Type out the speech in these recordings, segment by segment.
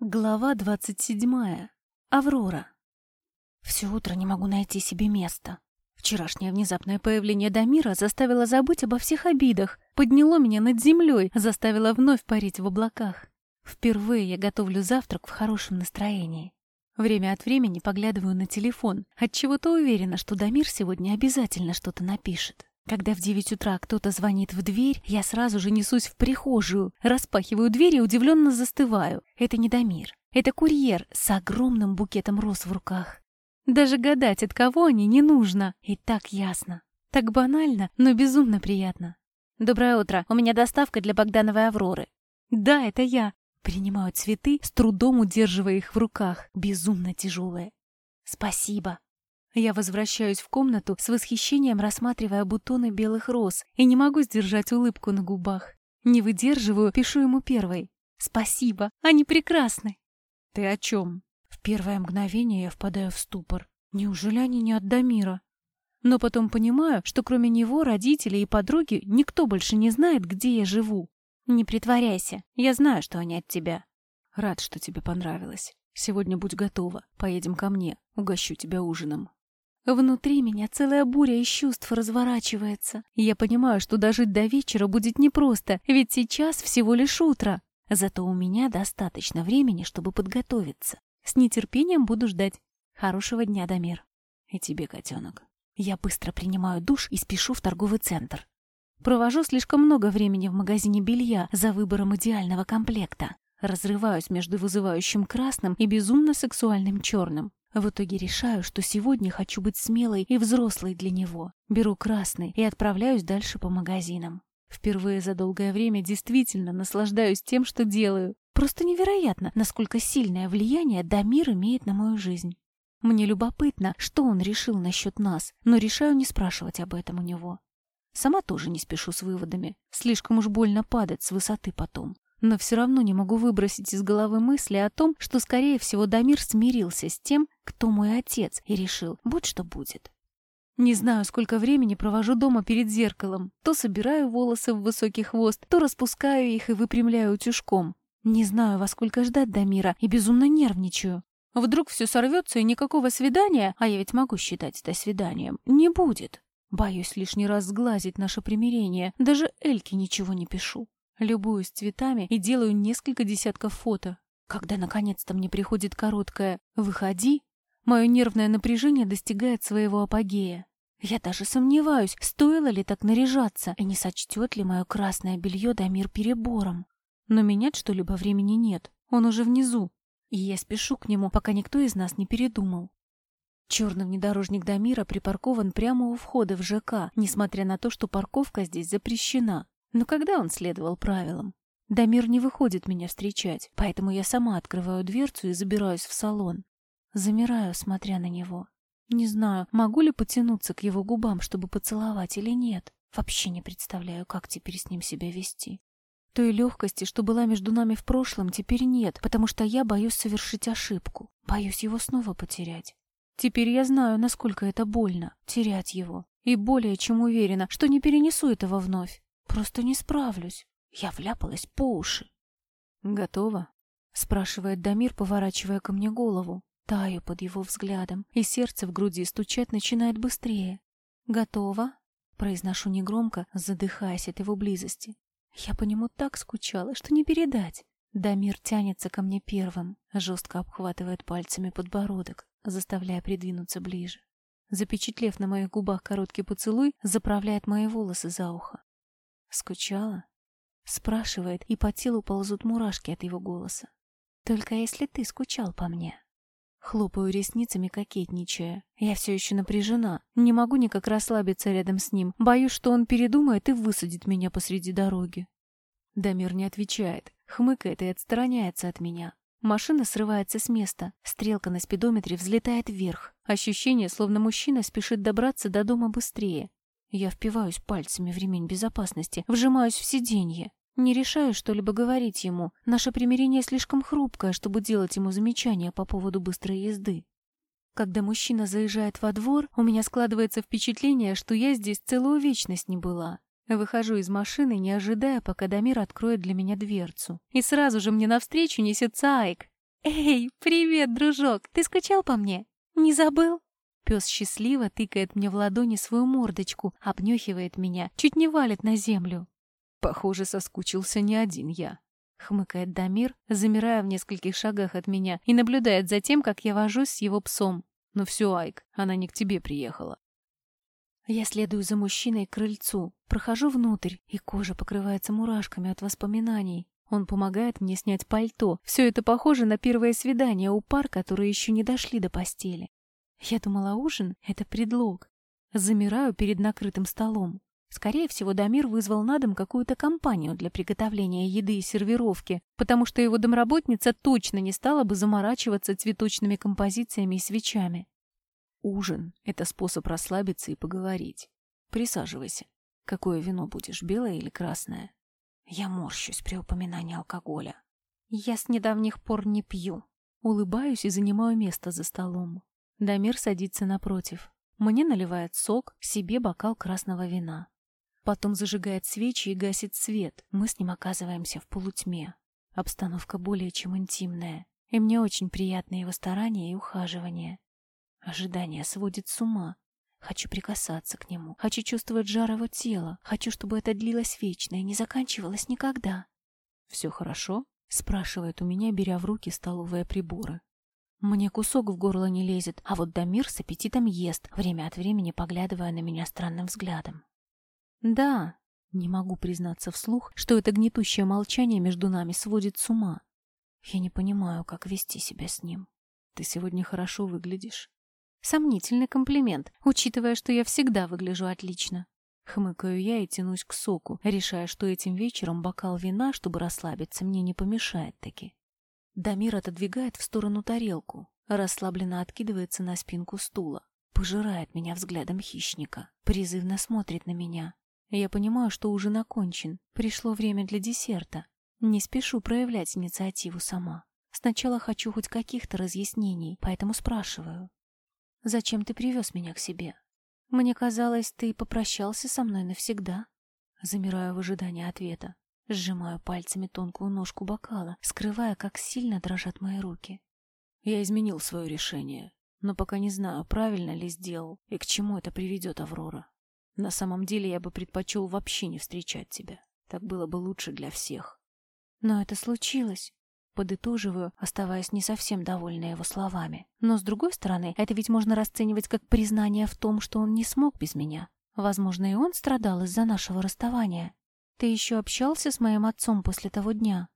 Глава двадцать седьмая. Аврора. Все утро не могу найти себе места. Вчерашнее внезапное появление Дамира заставило забыть обо всех обидах, подняло меня над землей, заставило вновь парить в облаках. Впервые я готовлю завтрак в хорошем настроении. Время от времени поглядываю на телефон, отчего-то уверена, что Дамир сегодня обязательно что-то напишет. Когда в девять утра кто-то звонит в дверь, я сразу же несусь в прихожую, распахиваю дверь и удивленно застываю. Это не Дамир. Это курьер с огромным букетом роз в руках. Даже гадать, от кого они, не нужно. И так ясно. Так банально, но безумно приятно. «Доброе утро. У меня доставка для Богдановой Авроры». «Да, это я». Принимаю цветы, с трудом удерживая их в руках. Безумно тяжелые. «Спасибо». Я возвращаюсь в комнату с восхищением, рассматривая бутоны белых роз, и не могу сдержать улыбку на губах. Не выдерживаю, пишу ему первой. «Спасибо, они прекрасны!» «Ты о чем?» В первое мгновение я впадаю в ступор. Неужели они не от Дамира? Но потом понимаю, что кроме него, родителей и подруги, никто больше не знает, где я живу. Не притворяйся, я знаю, что они от тебя. Рад, что тебе понравилось. Сегодня будь готова, поедем ко мне, угощу тебя ужином. Внутри меня целая буря из чувств разворачивается. Я понимаю, что дожить до вечера будет непросто, ведь сейчас всего лишь утро. Зато у меня достаточно времени, чтобы подготовиться. С нетерпением буду ждать. Хорошего дня, Дамир. И тебе, котенок. Я быстро принимаю душ и спешу в торговый центр. Провожу слишком много времени в магазине белья за выбором идеального комплекта. Разрываюсь между вызывающим красным и безумно сексуальным черным. В итоге решаю, что сегодня хочу быть смелой и взрослой для него. Беру красный и отправляюсь дальше по магазинам. Впервые за долгое время действительно наслаждаюсь тем, что делаю. Просто невероятно, насколько сильное влияние Дамир имеет на мою жизнь. Мне любопытно, что он решил насчет нас, но решаю не спрашивать об этом у него. Сама тоже не спешу с выводами. Слишком уж больно падать с высоты потом. Но все равно не могу выбросить из головы мысли о том, что, скорее всего, Дамир смирился с тем, кто мой отец, и решил, будь что будет. Не знаю, сколько времени провожу дома перед зеркалом. То собираю волосы в высокий хвост, то распускаю их и выпрямляю утюжком. Не знаю, во сколько ждать Дамира, и безумно нервничаю. Вдруг все сорвется и никакого свидания, а я ведь могу считать это свиданием, не будет. Боюсь лишний раз сглазить наше примирение, даже Эльке ничего не пишу. Любуюсь цветами и делаю несколько десятков фото. Когда наконец-то мне приходит короткое «выходи», мое нервное напряжение достигает своего апогея. Я даже сомневаюсь, стоило ли так наряжаться, и не сочтет ли мое красное белье Дамир перебором. Но менять что-либо времени нет, он уже внизу, и я спешу к нему, пока никто из нас не передумал. Черный внедорожник Дамира припаркован прямо у входа в ЖК, несмотря на то, что парковка здесь запрещена. Но когда он следовал правилам? Дамир не выходит меня встречать, поэтому я сама открываю дверцу и забираюсь в салон. Замираю, смотря на него. Не знаю, могу ли потянуться к его губам, чтобы поцеловать или нет. Вообще не представляю, как теперь с ним себя вести. Той легкости, что была между нами в прошлом, теперь нет, потому что я боюсь совершить ошибку. Боюсь его снова потерять. Теперь я знаю, насколько это больно — терять его. И более чем уверена, что не перенесу этого вновь. Просто не справлюсь. Я вляпалась по уши. «Готово?» — спрашивает Дамир, поворачивая ко мне голову. Таю под его взглядом, и сердце в груди стучать начинает быстрее. «Готово?» — произношу негромко, задыхаясь от его близости. Я по нему так скучала, что не передать. Дамир тянется ко мне первым, жестко обхватывает пальцами подбородок, заставляя придвинуться ближе. Запечатлев на моих губах короткий поцелуй, заправляет мои волосы за ухо. «Скучала?» Спрашивает, и по телу ползут мурашки от его голоса. «Только если ты скучал по мне». Хлопаю ресницами, кокетничая. Я все еще напряжена. Не могу никак расслабиться рядом с ним. Боюсь, что он передумает и высадит меня посреди дороги. Дамир не отвечает, хмыкает и отстраняется от меня. Машина срывается с места. Стрелка на спидометре взлетает вверх. Ощущение, словно мужчина спешит добраться до дома быстрее. Я впиваюсь пальцами в ремень безопасности, вжимаюсь в сиденье. Не решаю что-либо говорить ему. Наше примирение слишком хрупкое, чтобы делать ему замечания по поводу быстрой езды. Когда мужчина заезжает во двор, у меня складывается впечатление, что я здесь целую вечность не была. Выхожу из машины, не ожидая, пока Дамир откроет для меня дверцу. И сразу же мне навстречу несется Айк. «Эй, привет, дружок! Ты скучал по мне? Не забыл?» Пес счастливо тыкает мне в ладони свою мордочку, обнюхивает меня, чуть не валит на землю. Похоже, соскучился не один я. Хмыкает Дамир, замирая в нескольких шагах от меня и наблюдает за тем, как я вожусь с его псом. Ну все, Айк, она не к тебе приехала. Я следую за мужчиной к крыльцу, прохожу внутрь, и кожа покрывается мурашками от воспоминаний. Он помогает мне снять пальто. Все это похоже на первое свидание у пар, которые еще не дошли до постели. Я думала, ужин — это предлог. Замираю перед накрытым столом. Скорее всего, Дамир вызвал на дом какую-то компанию для приготовления еды и сервировки, потому что его домработница точно не стала бы заморачиваться цветочными композициями и свечами. Ужин — это способ расслабиться и поговорить. Присаживайся. Какое вино будешь, белое или красное? Я морщусь при упоминании алкоголя. Я с недавних пор не пью. Улыбаюсь и занимаю место за столом. Дамир садится напротив. Мне наливает сок, себе бокал красного вина. Потом зажигает свечи и гасит свет. Мы с ним оказываемся в полутьме. Обстановка более чем интимная. И мне очень приятны его старания и ухаживания. Ожидание сводит с ума. Хочу прикасаться к нему. Хочу чувствовать жар его тела. Хочу, чтобы это длилось вечно и не заканчивалось никогда. «Все хорошо?» — спрашивает у меня, беря в руки столовые приборы. Мне кусок в горло не лезет, а вот Дамир с аппетитом ест, время от времени поглядывая на меня странным взглядом. Да, не могу признаться вслух, что это гнетущее молчание между нами сводит с ума. Я не понимаю, как вести себя с ним. Ты сегодня хорошо выглядишь. Сомнительный комплимент, учитывая, что я всегда выгляжу отлично. Хмыкаю я и тянусь к соку, решая, что этим вечером бокал вина, чтобы расслабиться, мне не помешает таки. Дамир отодвигает в сторону тарелку, расслабленно откидывается на спинку стула, пожирает меня взглядом хищника, призывно смотрит на меня, я понимаю, что ужин окончен. Пришло время для десерта. Не спешу проявлять инициативу сама. Сначала хочу хоть каких-то разъяснений, поэтому спрашиваю. «Зачем ты привез меня к себе? Мне казалось, ты попрощался со мной навсегда». Замираю в ожидании ответа. Сжимаю пальцами тонкую ножку бокала, скрывая, как сильно дрожат мои руки. Я изменил свое решение, но пока не знаю, правильно ли сделал и к чему это приведет Аврора. На самом деле я бы предпочел вообще не встречать тебя. Так было бы лучше для всех. Но это случилось. Подытоживаю, оставаясь не совсем довольна его словами. Но, с другой стороны, это ведь можно расценивать как признание в том, что он не смог без меня. Возможно, и он страдал из-за нашего расставания. Ты еще общался с моим отцом после того дня?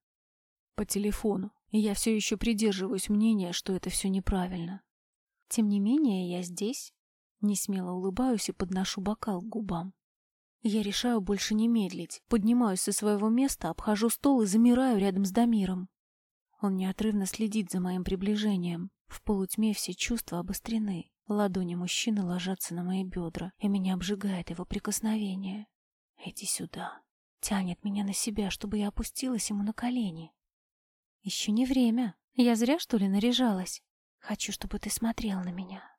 По телефону. И я все еще придерживаюсь мнения, что это все неправильно. Тем не менее, я здесь, Несмело улыбаюсь и подношу бокал к губам. Я решаю больше не медлить, поднимаюсь со своего места, обхожу стол и замираю рядом с Дамиром. Он неотрывно следит за моим приближением. В полутьме все чувства обострены. Ладони мужчины ложатся на мои бедра, и меня обжигает его прикосновение. «Иди сюда». Тянет меня на себя, чтобы я опустилась ему на колени. «Еще не время. Я зря, что ли, наряжалась? Хочу, чтобы ты смотрел на меня».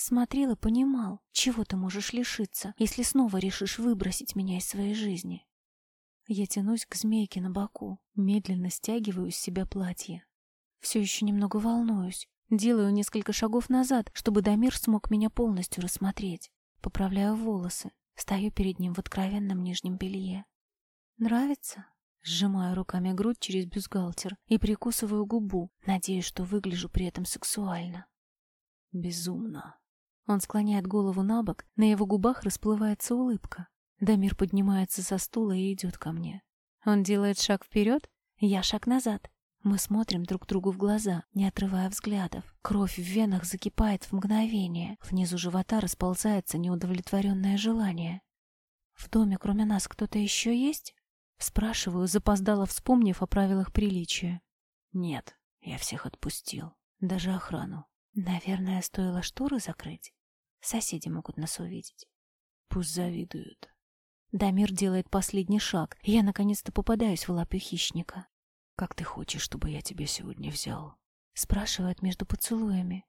Смотрел и понимал, чего ты можешь лишиться, если снова решишь выбросить меня из своей жизни. Я тянусь к змейке на боку, медленно стягиваю с себя платье. Все еще немного волнуюсь, делаю несколько шагов назад, чтобы Дамир смог меня полностью рассмотреть. Поправляю волосы, стою перед ним в откровенном нижнем белье. «Нравится?» Сжимаю руками грудь через бюстгальтер и прикусываю губу, надеясь, что выгляжу при этом сексуально. «Безумно», он склоняет голову на бок, на его губах расплывается улыбка. Дамир поднимается со стула и идет ко мне. Он делает шаг вперед, я шаг назад. Мы смотрим друг другу в глаза, не отрывая взглядов. Кровь в венах закипает в мгновение. Внизу живота расползается неудовлетворенное желание. «В доме кроме нас кто-то еще есть?» Спрашиваю, запоздало вспомнив о правилах приличия. «Нет, я всех отпустил. Даже охрану». «Наверное, стоило шторы закрыть?» Соседи могут нас увидеть. Пусть завидуют. Дамир делает последний шаг, я наконец-то попадаюсь в лапы хищника. «Как ты хочешь, чтобы я тебя сегодня взял?» Спрашивает между поцелуями.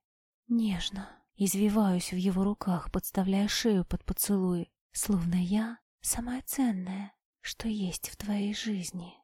Нежно. Извиваюсь в его руках, подставляя шею под поцелуи, словно я самое ценное, что есть в твоей жизни.